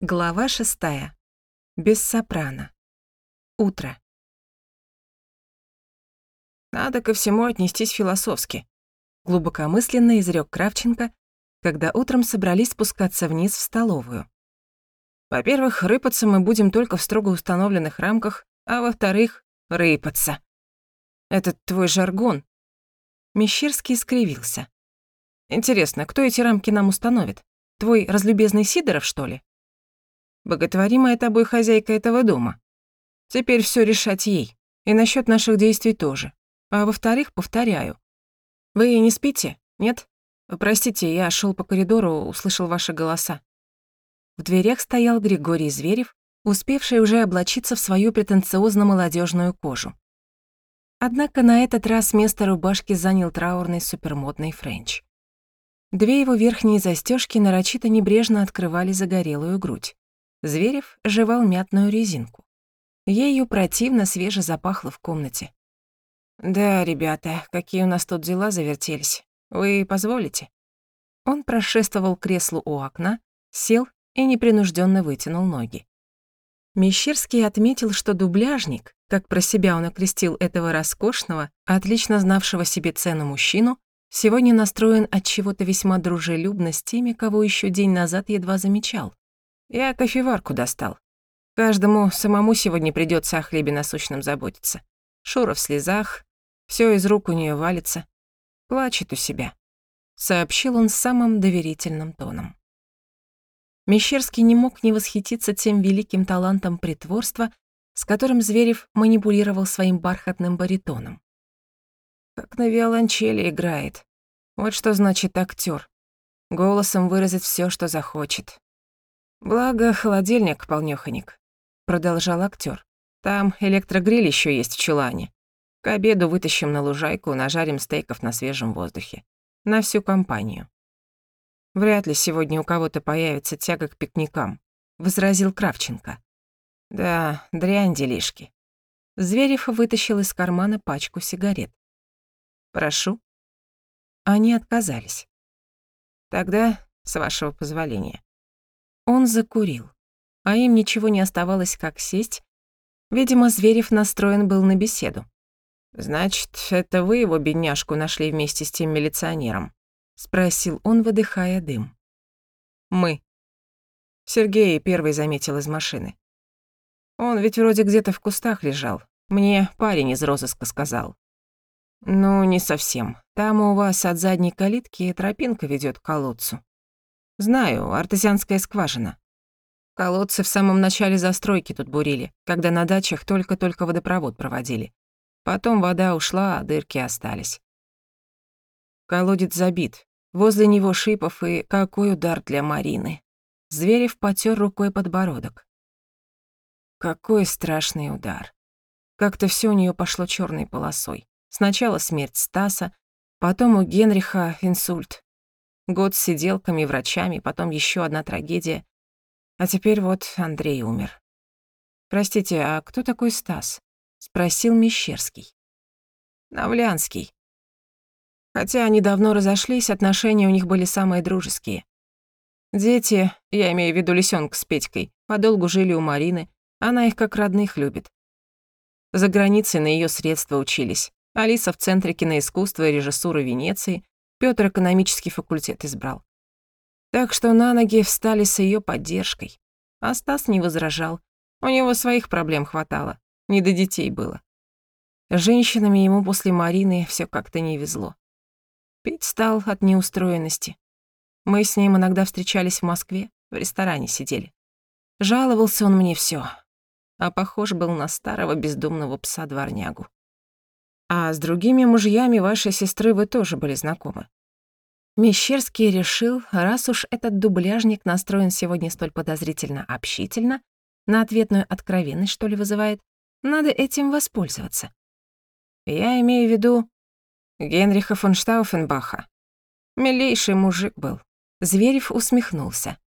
Глава шестая. Без сопрано. Утро. Надо ко всему отнестись философски. Глубокомысленно изрёк Кравченко, когда утром собрались спускаться вниз в столовую. Во-первых, рыпаться мы будем только в строго установленных рамках, а во-вторых, рыпаться. Этот твой жаргон. Мещерский скривился. Интересно, кто эти рамки нам установит? Твой разлюбезный Сидоров, что ли? Боготворимая тобой хозяйка этого дома. Теперь все решать ей, и насчет наших действий тоже. А во-вторых, повторяю. Вы не спите? Нет? Простите, я шел по коридору, услышал ваши голоса. В дверях стоял Григорий Зверев, успевший уже облачиться в свою претенциозно молодежную кожу. Однако на этот раз место рубашки занял траурный супермодный френч. Две его верхние застежки нарочито небрежно открывали загорелую грудь. Зверев жевал мятную резинку. Ею противно свеже запахло в комнате. «Да, ребята, какие у нас тут дела завертелись. Вы позволите?» Он прошествовал к креслу у окна, сел и непринужденно вытянул ноги. Мещерский отметил, что дубляжник, как про себя он окрестил этого роскошного, отлично знавшего себе цену мужчину, сегодня настроен от чего-то весьма дружелюбно с теми, кого еще день назад едва замечал. Я кофеварку достал. Каждому самому сегодня придется о хлебе насущном заботиться. Шура в слезах, все из рук у нее валится. Плачет у себя. Сообщил он самым доверительным тоном. Мещерский не мог не восхититься тем великим талантом притворства, с которым Зверев манипулировал своим бархатным баритоном. Как на виолончели играет. Вот что значит актер. Голосом выразить все, что захочет. «Благо, холодильник полнёхонек», — продолжал актер. «Там электрогриль еще есть в чулане. К обеду вытащим на лужайку, нажарим стейков на свежем воздухе. На всю компанию». «Вряд ли сегодня у кого-то появится тяга к пикникам», — возразил Кравченко. «Да, дрянь делишки». Зверев вытащил из кармана пачку сигарет. «Прошу». Они отказались. «Тогда, с вашего позволения». Он закурил, а им ничего не оставалось, как сесть. Видимо, Зверев настроен был на беседу. «Значит, это вы его, бедняжку, нашли вместе с тем милиционером?» — спросил он, выдыхая дым. «Мы». Сергей первый заметил из машины. Он ведь вроде где-то в кустах лежал. Мне парень из розыска сказал. «Ну, не совсем. Там у вас от задней калитки тропинка ведет к колодцу. Знаю, артезианская скважина. Колодцы в самом начале застройки тут бурили, когда на дачах только-только водопровод проводили. Потом вода ушла, а дырки остались. Колодец забит. Возле него шипов и какой удар для Марины. Зверев потер рукой подбородок. Какой страшный удар. Как-то все у нее пошло черной полосой. Сначала смерть Стаса, потом у Генриха инсульт, Год с сиделками, врачами, потом еще одна трагедия. А теперь вот Андрей умер. «Простите, а кто такой Стас?» — спросил Мещерский. «Навлянский. Хотя они давно разошлись, отношения у них были самые дружеские. Дети, я имею в виду лисёнка с Петькой, подолгу жили у Марины, она их как родных любит. За границей на ее средства учились. Алиса в Центре киноискусства и режиссуры Венеции, Пётр экономический факультет избрал. Так что на ноги встали с её поддержкой. А Стас не возражал. У него своих проблем хватало. Не до детей было. Женщинами ему после Марины всё как-то не везло. Пить стал от неустроенности. Мы с ним иногда встречались в Москве, в ресторане сидели. Жаловался он мне всё, а похож был на старого бездомного пса-дворнягу. А с другими мужьями вашей сестры вы тоже были знакомы. Мещерский решил, раз уж этот дубляжник настроен сегодня столь подозрительно общительно, на ответную откровенность, что ли, вызывает, надо этим воспользоваться. Я имею в виду Генриха фон Штауфенбаха. Милейший мужик был. Зверев усмехнулся.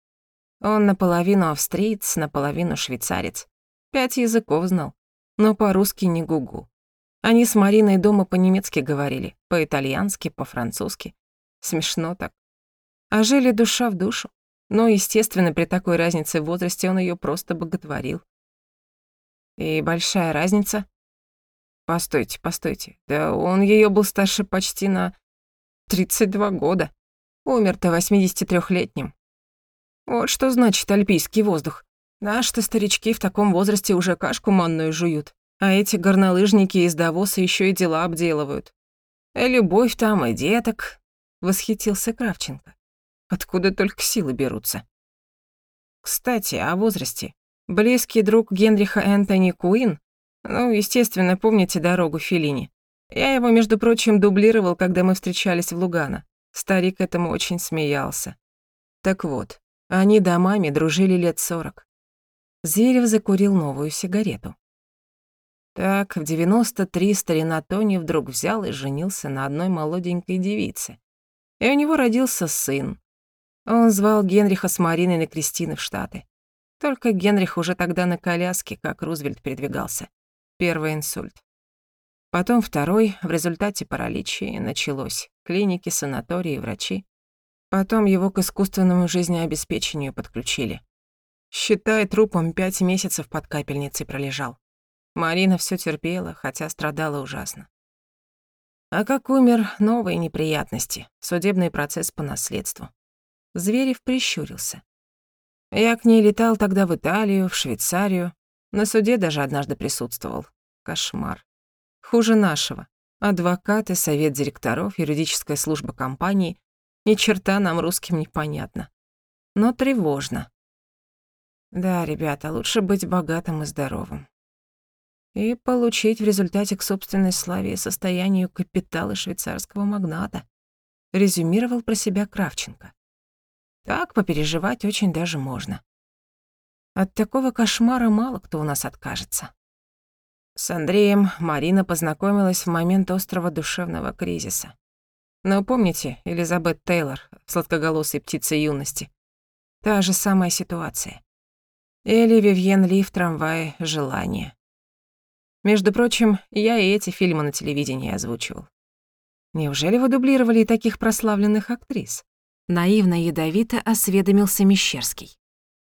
Он наполовину австриец, наполовину швейцарец. Пять языков знал, но по-русски не гугу. Они с Мариной дома по-немецки говорили, по-итальянски, по-французски. Смешно так. А жили душа в душу. Но, естественно, при такой разнице в возрасте он ее просто боготворил. И большая разница? Постойте, постойте. Да он ее был старше почти на 32 года. Умер-то 83-летним. Вот что значит альпийский воздух. Наши-то старички в таком возрасте уже кашку манную жуют, а эти горнолыжники из Давоса еще и дела обделывают. И любовь там, и деток, — восхитился Кравченко. Откуда только силы берутся. Кстати, о возрасте. Близкий друг Генриха Энтони Куин, ну, естественно, помните дорогу Филини. Я его, между прочим, дублировал, когда мы встречались в Лугано. Старик этому очень смеялся. Так вот, они домами дружили лет сорок. Зверев закурил новую сигарету. Так, в 93 старина Тони вдруг взял и женился на одной молоденькой девице. И у него родился сын. Он звал Генриха с Мариной на Кристины в Штаты. Только Генрих уже тогда на коляске, как Рузвельт передвигался. Первый инсульт. Потом второй, в результате паралича, началось. Клиники, санатории, врачи. Потом его к искусственному жизнеобеспечению подключили. Считай, трупом пять месяцев под капельницей пролежал. Марина все терпела, хотя страдала ужасно. А как умер, новые неприятности, судебный процесс по наследству. Зверев прищурился. Я к ней летал тогда в Италию, в Швейцарию. На суде даже однажды присутствовал. Кошмар. Хуже нашего. Адвокаты, совет директоров, юридическая служба компании. Ни черта нам русским не понятно. Но тревожно. Да, ребята, лучше быть богатым и здоровым и получить в результате к собственной славе и состоянию капитала швейцарского магната, резюмировал про себя Кравченко. Так попереживать очень даже можно. От такого кошмара мало кто у нас откажется. С Андреем Марина познакомилась в момент острого душевного кризиса. Но помните Элизабет Тейлор, сладкоголосой птицы юности? Та же самая ситуация. Или Вивьен Ли в трамвае «Желание». Между прочим, я и эти фильмы на телевидении озвучивал. Неужели вы дублировали и таких прославленных актрис? Наивно ядовито осведомился Мещерский.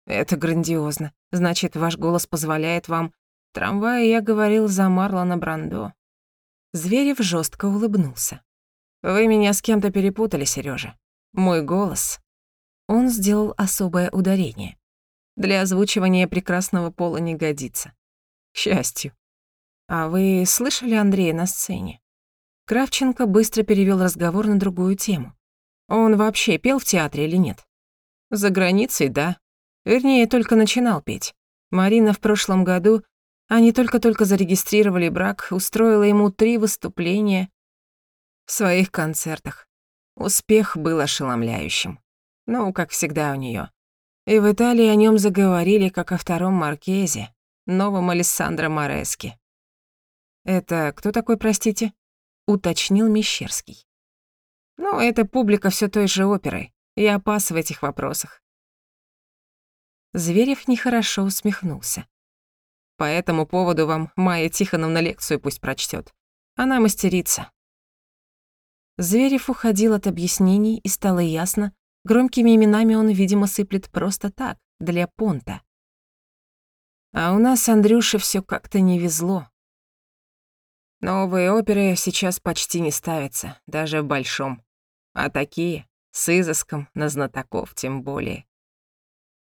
Это грандиозно. Значит, ваш голос позволяет вам... В трамвае я говорил за Марлона Брандо. Зверев жестко улыбнулся. Вы меня с кем-то перепутали, Сережа. Мой голос. Он сделал особое ударение. Для озвучивания прекрасного пола не годится. К счастью. «А вы слышали Андрея на сцене?» Кравченко быстро перевёл разговор на другую тему. «Он вообще пел в театре или нет?» «За границей, да. Вернее, только начинал петь. Марина в прошлом году, они только-только зарегистрировали брак, устроила ему три выступления в своих концертах. Успех был ошеломляющим. Ну, как всегда у неё. И в Италии о нём заговорили как о втором Маркезе, новом Алессандро Мореске. «Это кто такой, простите?» — уточнил Мещерский. «Ну, это публика все той же оперы. Я пас в этих вопросах». Зверев нехорошо усмехнулся. «По этому поводу вам Майя Тихоновна лекцию пусть прочтет. Она мастерица». Зверев уходил от объяснений, и стало ясно, громкими именами он, видимо, сыплет просто так, для понта. А у нас Андрюше все как-то не везло. Новые оперы сейчас почти не ставятся, даже в большом. А такие, с изыском, на знатоков тем более.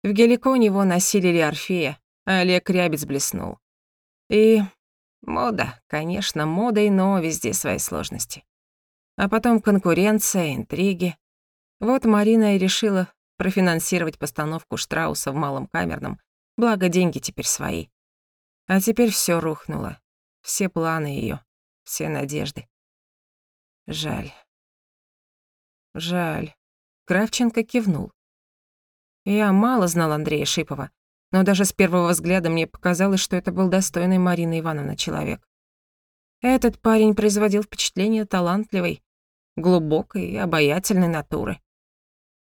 В Геликоне его насилили Орфея, а Олег Рябец блеснул. И мода, конечно, модой, но везде свои сложности. А потом конкуренция, интриги. Вот Марина и решила профинансировать постановку Штрауса в Малом Камерном, благо деньги теперь свои. А теперь все рухнуло, все планы ее все надежды. Жаль. Жаль. Кравченко кивнул. Я мало знал Андрея Шипова, но даже с первого взгляда мне показалось, что это был достойный Марины Ивановны человек. Этот парень производил впечатление талантливой, глубокой и обаятельной натуры.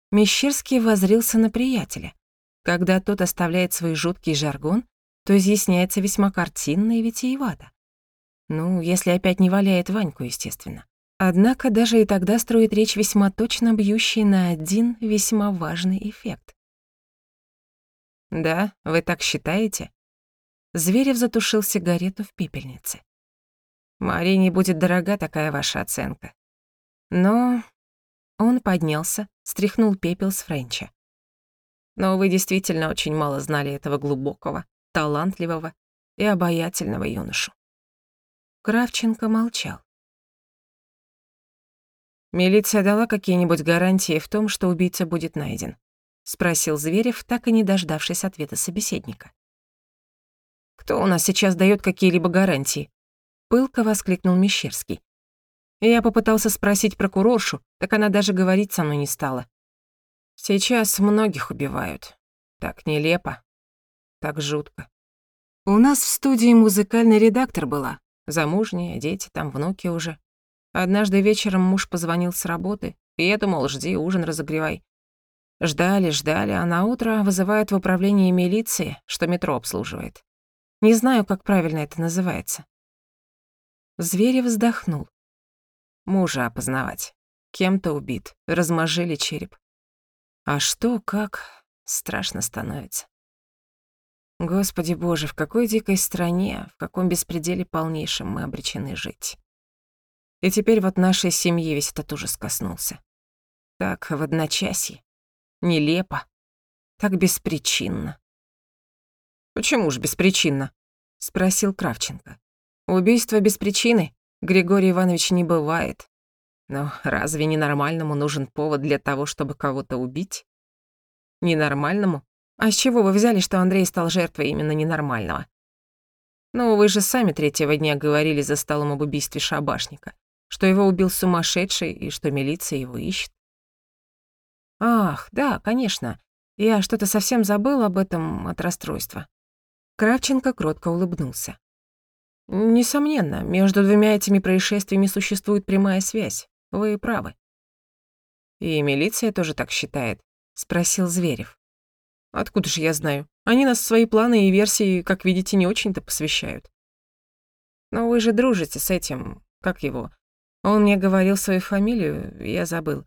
Мещерский возрился на приятеля. Когда тот оставляет свой жуткий жаргон, то изъясняется весьма картинно и витиевато. Ну, если опять не валяет Ваньку, естественно. Однако даже и тогда строит речь весьма точно бьющий на один весьма важный эффект. Да, вы так считаете? Зверев затушил сигарету в пепельнице. Марине будет дорога такая ваша оценка. Но он поднялся, стряхнул пепел с Френча. Но вы действительно очень мало знали этого глубокого, талантливого и обаятельного юношу. Кравченко молчал. «Милиция дала какие-нибудь гарантии в том, что убийца будет найден?» — спросил Зверев, так и не дождавшись ответа собеседника. «Кто у нас сейчас даёт какие-либо гарантии?» — пылко воскликнул Мещерский. Я попытался спросить прокуроршу, так она даже говорить со мной не стала. Сейчас многих убивают. Так нелепо, так жутко. У нас в студии музыкальный редактор была, замужняя, дети, там внуки уже. Однажды вечером муж позвонил с работы, и я думал, жди, ужин разогревай. Ждали, ждали, а на утро вызывают в управление милиции, что метро обслуживает. Не знаю, как правильно это называется. Зверев вздохнул. Мужа опознавать. Кем-то убит, размажили череп. А что, как, страшно становится. Господи боже, в какой дикой стране, в каком беспределе полнейшем мы обречены жить. И теперь вот нашей семьи весь этот ужас коснулся. Так, в одночасье. Нелепо. Так беспричинно. «Почему ж беспричинно?» — спросил Кравченко. «Убийство без причины, Григорий Иванович, не бывает. Но разве ненормальному нужен повод для того, чтобы кого-то убить? Ненормальному? А с чего вы взяли, что Андрей стал жертвой именно ненормального? Ну, вы же сами третьего дня говорили за столом об убийстве шабашника что его убил сумасшедший и что милиция его ищет. Ах, да, конечно. Я что-то совсем забыл об этом от расстройства. Кравченко кротко улыбнулся. Несомненно, между двумя этими происшествиями существует прямая связь. Вы правы. И милиция тоже так считает, спросил Зверев. Откуда же я знаю? Они нас свои планы и версии, как видите, не очень-то посвящают. Но вы же дружите с этим, как его, он мне говорил свою фамилию, я забыл.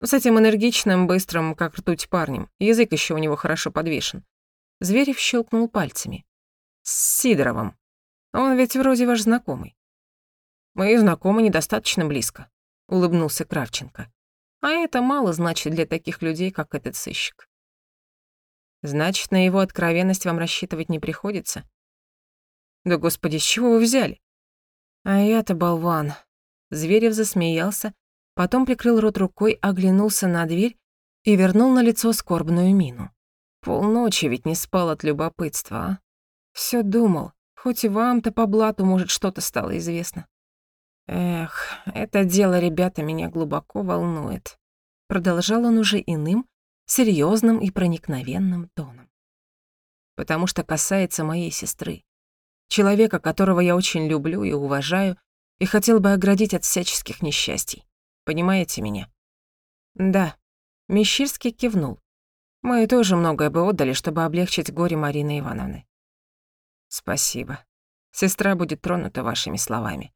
С этим энергичным, быстрым, как ртуть парнем. Язык еще у него хорошо подвешен. Зверев щелкнул пальцами. С Сидоровым. Он ведь вроде ваш знакомый. Мы знакомы недостаточно близко, улыбнулся Кравченко. А это мало значит для таких людей, как этот сыщик. Значит, на его откровенность вам рассчитывать не приходится? Да господи, с чего вы взяли? А я-то болван, Зверев засмеялся, потом прикрыл рот рукой, оглянулся на дверь и вернул на лицо скорбную мину. Полночи ведь не спал от любопытства, а? Всё думал, хоть и вам-то по блату, может, что-то стало известно. Эх, это дело, ребята, меня глубоко волнует. Продолжал он уже иным, серьезным и проникновенным тоном. Потому что касается моей сестры. Человека, которого я очень люблю и уважаю, и хотел бы оградить от всяческих несчастий. Понимаете меня? Да. Мещерский кивнул. Мы тоже многое бы отдали, чтобы облегчить горе Марины Ивановны. Спасибо. Сестра будет тронута вашими словами.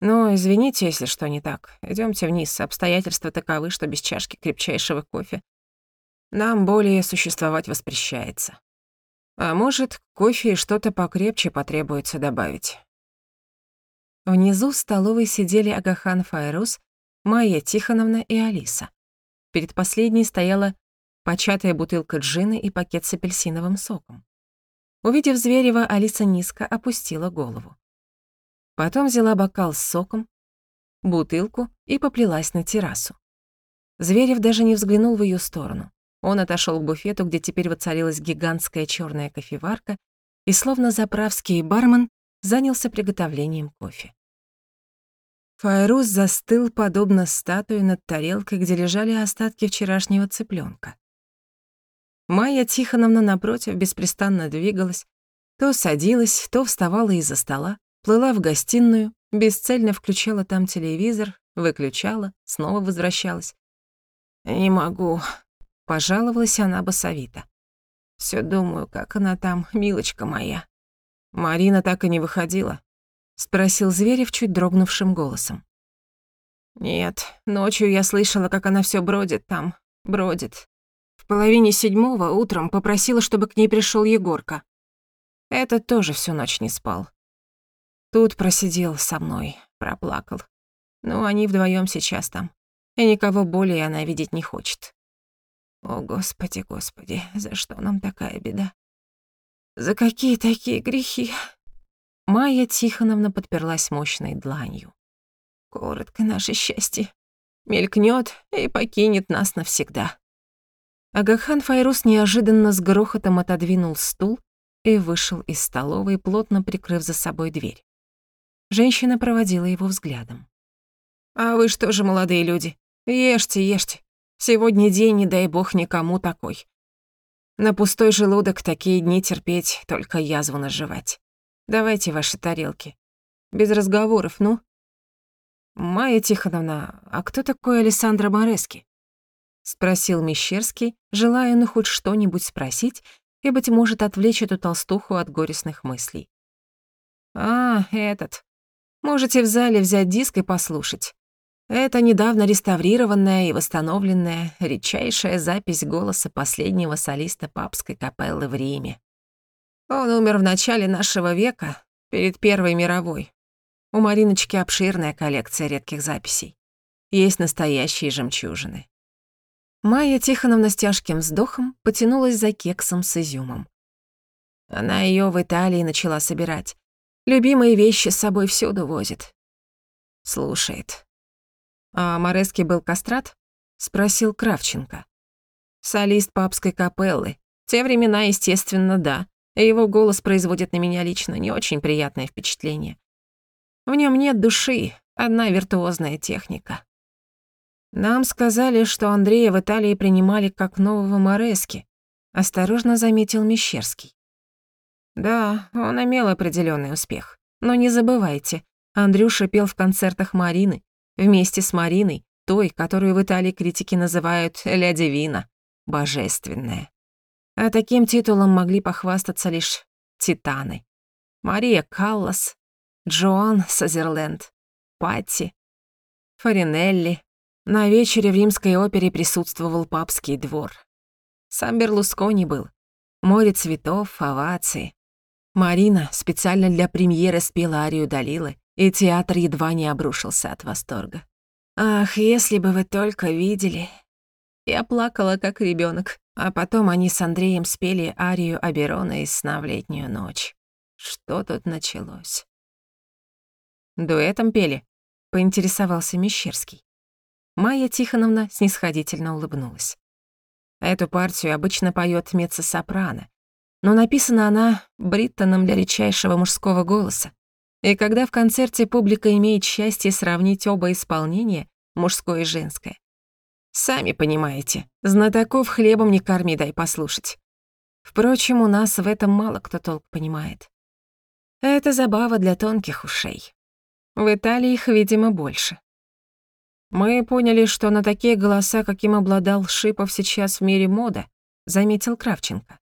Но извините, если что не так. Идёмте вниз. Обстоятельства таковы, что без чашки крепчайшего кофе нам более существовать воспрещается. А может, кофе и что-то покрепче потребуется добавить. Внизу в столовой сидели Агахан Файрус, Майя Тихоновна и Алиса. Перед последней стояла початая бутылка джины и пакет с апельсиновым соком. Увидев Зверева, Алиса низко опустила голову. Потом взяла бокал с соком, бутылку и поплелась на террасу. Зверев даже не взглянул в ее сторону. Он отошел к буфету, где теперь воцарилась гигантская черная кофеварка, и словно заправский бармен занялся приготовлением кофе. Файрус застыл, подобно статуе над тарелкой, где лежали остатки вчерашнего цыпленка. Майя Тихоновна, напротив, беспрестанно двигалась, то садилась, то вставала из-за стола, плыла в гостиную, бесцельно включала там телевизор, выключала, снова возвращалась. «Не могу», — пожаловалась она басовито. «Всё думаю, как она там, милочка моя». «Марина так и не выходила?» — спросил Зверев чуть дрогнувшим голосом. «Нет, ночью я слышала, как она всё бродит там, бродит. В половине седьмого утром попросила, чтобы к ней пришел Егорка. Этот тоже всю ночь не спал. Тут просидел со мной, проплакал. Ну, они вдвоем сейчас там. И никого более она видеть не хочет. О, Господи, Господи, за что нам такая беда? За какие такие грехи? Майя Тихоновна подперлась мощной дланью. Коротко наше счастье. Мелькнет и покинет нас навсегда. Агахан Файрус неожиданно с грохотом отодвинул стул и вышел из столовой, плотно прикрыв за собой дверь. Женщина проводила его взглядом. «А вы что же, молодые люди, ешьте, ешьте. Сегодня день, не дай бог, никому такой. На пустой желудок такие дни терпеть, только язву наживать. Давайте ваши тарелки. Без разговоров, ну. Майя Тихоновна, а кто такой Александра Морески? Спросил Мещерский, желая ну хоть что-нибудь спросить и, быть может, отвлечь эту толстуху от горестных мыслей. А, этот. Можете в зале взять диск и послушать. Это недавно реставрированная и восстановленная редчайшая запись голоса последнего солиста папской капеллы в Риме. Он умер в начале нашего века, перед Первой мировой. У Мариночки обширная коллекция редких записей. Есть настоящие жемчужины. Майя Тихоновна с тяжким вздохом потянулась за кексом с изюмом. Она ее в Италии начала собирать. Любимые вещи с собой всюду возит. Слушает. «А Морески был кастрат?» — спросил Кравченко. «Солист папской капеллы. В те времена, естественно, да его голос производит на меня лично не очень приятное впечатление. В нем нет души, одна виртуозная техника. Нам сказали, что Андрея в Италии принимали как нового Морески, осторожно заметил Мещерский. Да, он имел определенный успех. Но не забывайте, Андрюша пел в концертах Марины, вместе с Мариной, той, которую в Италии критики называют «Ля Дивина», божественная. А таким титулом могли похвастаться лишь титаны. Мария Каллас, Джоан Сазерленд, Патти, Фаринелли. На вечере в римской опере присутствовал папский двор. Сам Берлускони был. Море цветов, овации. Марина специально для премьеры спела арию Далилы, и театр едва не обрушился от восторга. Ах, если бы вы только видели. Я плакала, как ребенок. А потом они с Андреем спели арию Аберона из «Сна в летнюю ночь». Что тут началось? «Дуэтом пели?» — поинтересовался Мещерский. Майя Тихоновна снисходительно улыбнулась. Эту партию обычно поёт меццо-сопрано, но написана она Бриттоном для редчайшего мужского голоса. И когда в концерте публика имеет счастье сравнить оба исполнения, мужское и женское, Сами понимаете, знатоков хлебом не корми, дай послушать. Впрочем, у нас в этом мало кто толк понимает. Это забава для тонких ушей. В Италии их, видимо, больше. Мы поняли, что на такие голоса, каким обладал Шипов сейчас в мире мода, заметил Кравченко.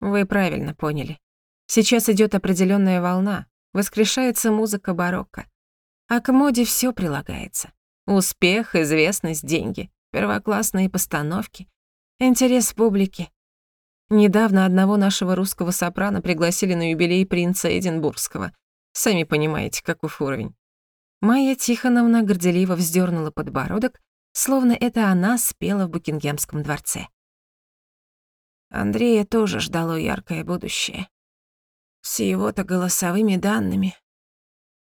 Вы правильно поняли. Сейчас идет определенная волна, воскрешается музыка барокко. А к моде все прилагается. Успех, известность, деньги первоклассные постановки, интерес публики. Недавно одного нашего русского сопрано пригласили на юбилей принца Эдинбургского. Сами понимаете, каков уровень. Майя Тихоновна горделиво вздернула подбородок, словно это она спела в Букингемском дворце. Андрея тоже ждало яркое будущее. С его-то голосовыми данными.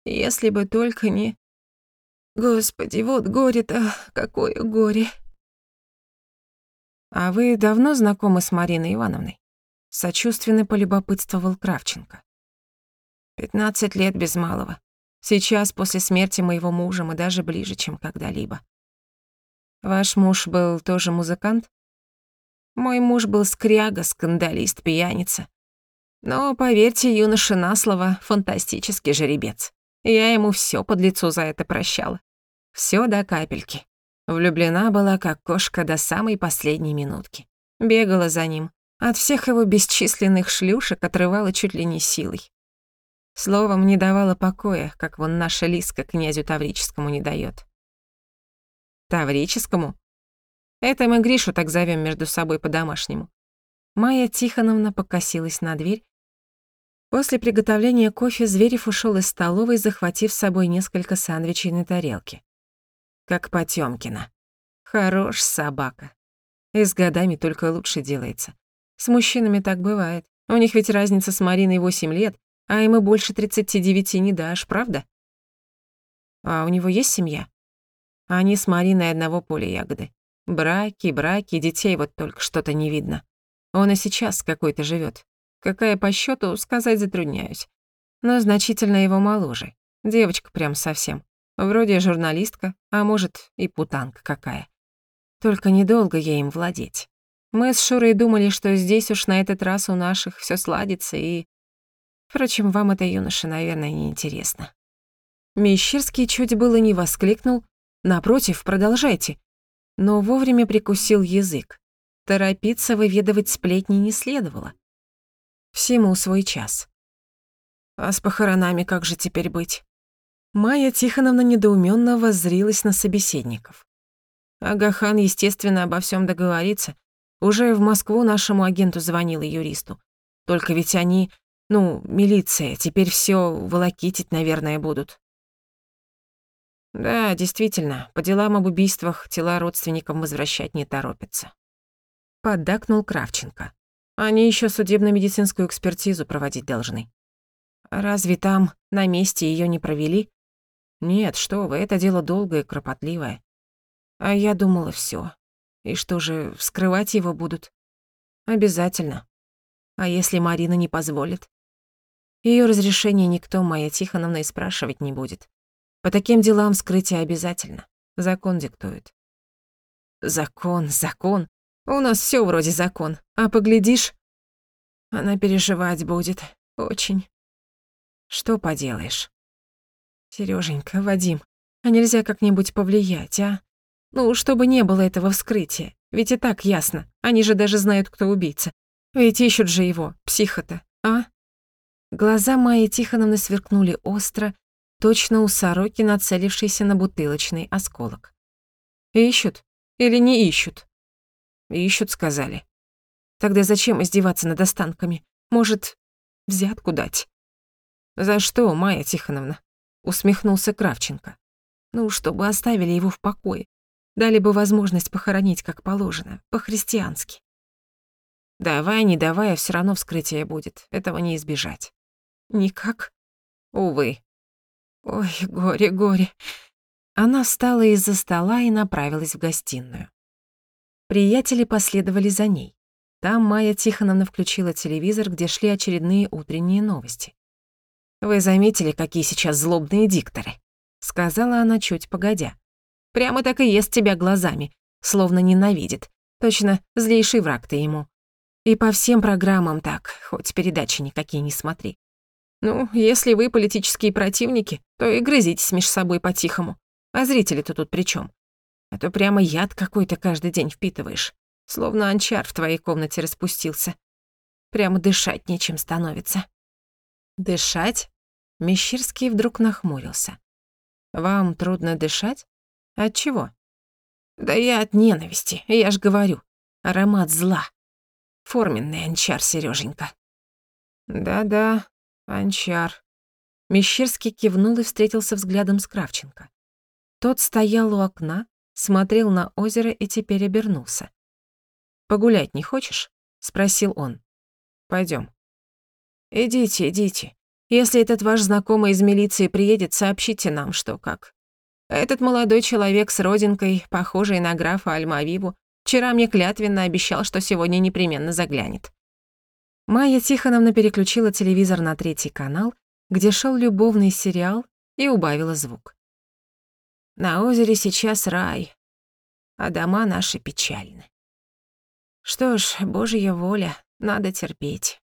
Если бы только не... Господи, вот горе-то, какое горе. А вы давно знакомы с Мариной Ивановной? Сочувственно полюбопытствовал Кравченко. Пятнадцать лет без малого. Сейчас, после смерти моего мужа, мы даже ближе, чем когда-либо. Ваш муж был тоже музыкант? Мой муж был скряга, скандалист, пьяница. Но, поверьте, юноша на слово, фантастический жеребец. Я ему всё под лицо за это прощала. Всё до капельки. Влюблена была, как кошка, до самой последней минутки. Бегала за ним. От всех его бесчисленных шлюшек отрывала чуть ли не силой. Словом, не давала покоя, как вон наша Лиска князю Таврическому не даёт. Таврическому? Это мы Гришу так зовем между собой по-домашнему. Майя Тихоновна покосилась на дверь. После приготовления кофе Зверев ушел из столовой, захватив с собой несколько сандвичей на тарелке. Как Потёмкина. Хорош собака. И с годами только лучше делается. С мужчинами так бывает. У них ведь разница с Мариной 8 лет, а ему больше 39 не дашь, правда? А у него есть семья? Они с Мариной одного поля ягоды. Браки, браки, детей вот только что-то не видно. Он и сейчас какой-то живет. Какая по счету, сказать затрудняюсь. Но значительно его моложе. Девочка прям совсем. Вроде журналистка, а может и путанка какая. Только недолго ей им владеть. Мы с Шурой думали, что здесь уж на этот раз у наших все сладится и... Впрочем, вам это, юноша, наверное, не интересно. Мещерский чуть было не воскликнул. Напротив, продолжайте. Но вовремя прикусил язык. Торопиться выведывать сплетни не следовало. Всему свой час. А с похоронами как же теперь быть? Майя Тихоновна недоуменно воззрилась на собеседников. Агахан, естественно, обо всем договорится. Уже в Москву нашему агенту звонил и юристу. Только ведь они, ну, милиция, теперь все волокитить, наверное, будут. Да, действительно, по делам об убийствах тела родственникам возвращать не торопятся. Поддакнул Кравченко. Они еще судебно-медицинскую экспертизу проводить должны. Разве там на месте ее не провели? Нет, что вы, это дело долгое, кропотливое. А я думала, все. И что же, вскрывать его будут? Обязательно. А если Марина не позволит? Ее разрешение никто, моя Тихоновна, и спрашивать не будет. По таким делам вскрытие обязательно. Закон диктует. Закон, закон. У нас все вроде закон. А поглядишь, она переживать будет. Очень. Что поделаешь? Сереженька, Вадим, а нельзя как-нибудь повлиять, а? Ну, чтобы не было этого вскрытия. Ведь и так ясно. Они же даже знают, кто убийца. Ведь ищут же его, психа-то, а? Глаза Майи Тихоновны сверкнули остро, точно у сороки, нацелившейся на бутылочный осколок. Ищут или не ищут? Ищут, сказали. Тогда зачем издеваться над останками? Может, взятку дать? За что, Майя Тихоновна? Усмехнулся Кравченко. Ну, чтобы оставили его в покое. Дали бы возможность похоронить как положено, по-христиански. Давай, не давай, а всё равно вскрытие будет. Этого не избежать. Никак? Увы. Ой, горе, горе. Она встала из-за стола и направилась в гостиную. Приятели последовали за ней. Там Майя Тихоновна включила телевизор, где шли очередные утренние новости. «Вы заметили, какие сейчас злобные дикторы?» — сказала она чуть погодя. «Прямо так и ест тебя глазами, словно ненавидит. Точно, злейший враг ты ему. И по всем программам так, хоть передачи никакие не смотри. Ну, если вы политические противники, то и грызитесь меж собой по-тихому. А зрители-то тут при чем? А то прямо яд какой-то каждый день впитываешь. Словно анчар в твоей комнате распустился. Прямо дышать нечем становится. Дышать? Мещерский вдруг нахмурился. Вам трудно дышать? От чего? Да я от ненависти, я ж говорю. Аромат зла. Форменный анчар, Серёженька. Да-да, анчар. Мещерский кивнул и встретился взглядом с Кравченко. Тот стоял у окна, смотрел на озеро и теперь обернулся. «Погулять не хочешь?» — спросил он. Пойдем. «Идите, идите. Если этот ваш знакомый из милиции приедет, сообщите нам, что как. Этот молодой человек с родинкой, похожий на графа Альмавиву, вчера мне клятвенно обещал, что сегодня непременно заглянет». Майя Тихоновна переключила телевизор на третий канал, где шел любовный сериал, и убавила звук. На озере сейчас рай, а дома наши печальны. Что ж, божья воля, надо терпеть.